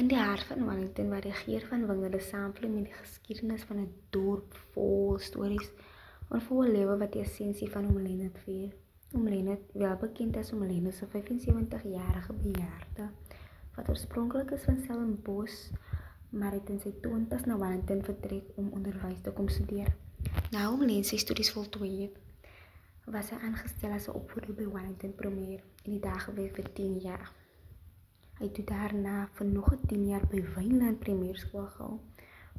In die hart van Wellington waar die geur van wingerde saamvloei met die geskiedenis van 'n dorp vol stories en vol lewe wat die essensie van Omlene vier. Omlene, wel bekend as Omlene se 75-jarige bejaarde, wat oorspronklik is van Stellenbosch, maar het in sy 20's na Wellington vertrek om onderwys te kom studeer. Na Omlene sy studies voltooi het, was hy aangestel as 'n opvoeder by Wellington Premier en die dag gewerk vir 10 jaar. Hy het daarna vir nog 10 jaar by Wynland Primêerskool gehou.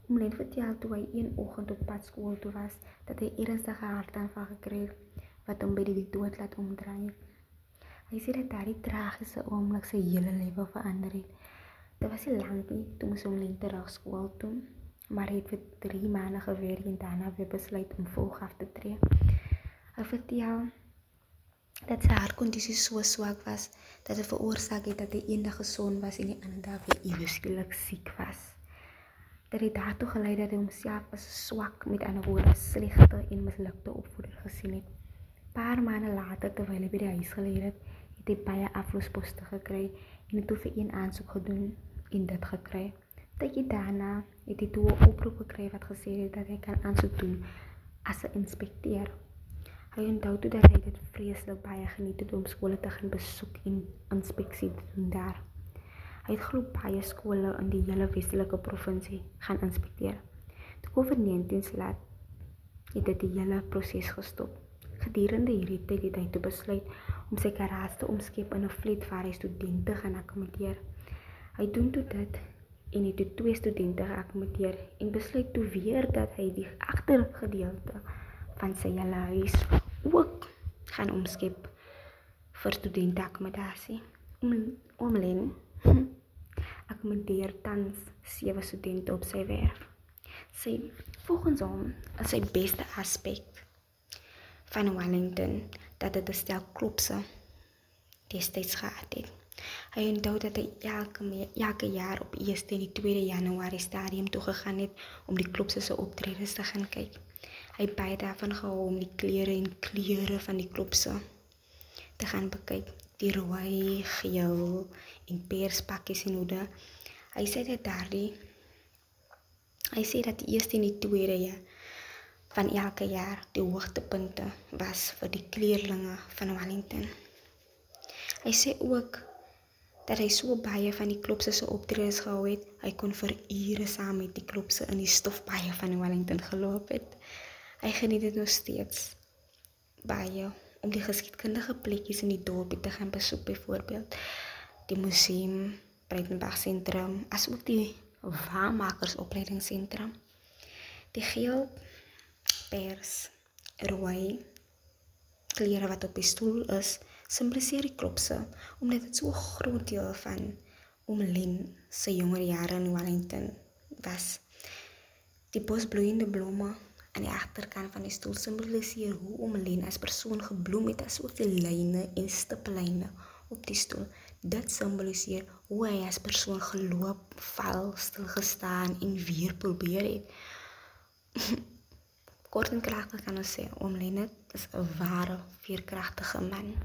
Om net vertel toe hy een oggend op pad skool toe was dat hy ernstige hartaanval gekry het wat hom by die dood laat omdraai. Hy sê dat daardie tragiese oomblik sy hele lewe verander het. Dit was nie lank nie toe moes hom net terug skool toe, maar hy het vir 3 maande gewerk en daarna weer besluit om volg af te tree. Hy vertel dat sy hartkondisie so swak was dat dit veroorsaak het dat hy eendag gesond was en die ander dag weer ewesklik siek was. Dit het daartoe gelei dat hy homself as swak met ander woorde slegte en mislukte opvoeder gesien het. Paar maande later terwyl hy by die huis geleer het, het hy baie afloosposte gekry en het toe vir een aansoek gedoen en dit gekry. Tydjie daarna het hy toe 'n oproep gekry wat gesê het dat hy kan aansoek doen as 'n inspekteur Hy onthou toe dat hy dit vreeslik baie geniet het om skole te gaan besoek en inspeksie te doen daar. Hy het glo baie skole in die hele Weselike provinsie gaan inspekteer. Toe COVID-19 slaat, het dit die hele proses gestop. Gedurende hierdie tyd het hy toe besluit om sy karas te omskep in 'n flat waar hy studente gaan akkommodeer. Hy doen toe dit en het toe twee studente geakkommodeer en besluit toe weer dat hy die agtergedeelte van sy hele huis ook gaan omskep vir studente akkommodasie. Om omlen akkommodeer tans sewe studente op sy werf. Sy volgens hom is sy beste aspek van Wellington dat dit 'n stel klopse destyds gehad het. Hy onthou dat hy elke elke jaar op 1 en die 2 Januarie stadium toe gegaan het om die klopse se optredes te gaan kyk. Hy baie daarvan gehou om die klere en kleure van die klopse te gaan bekyk. Die rooi, geel en pers pakkies en hoede. Hy sê dat daardie hy sê dat die eerste en die tweede ja van elke jaar die hoogtepunte was vir die kleerlinge van Wellington. Hy sê ook dat hy so baie van die klopse se optredes gehou het, hy kon vir ure saam met die klopse in die stofbaie van Wellington geloop het. Hy geniet dit nog steeds baie om die geskiedkundige plekkies in die dorp te gaan besoek byvoorbeeld die museum Breitenberg sentrum asook die waarmakers opleidingsentrum die geel pers rooi klere wat op die stoel is simboliseer die klopse omdat dit so 'n groot deel van Omlin se jonger jare in Wellington was. Die bosbloeiende blomme aan die agterkant van die stoel simboliseer hoe Omelien as persoon gebloem het as ook die lyne en stiplyne op die stoel. Dit simboliseer hoe hy as persoon geloop, val, stil gestaan en weer probeer het. Kort en kragtig kan ons sê Omelien is 'n ware veerkragtige man.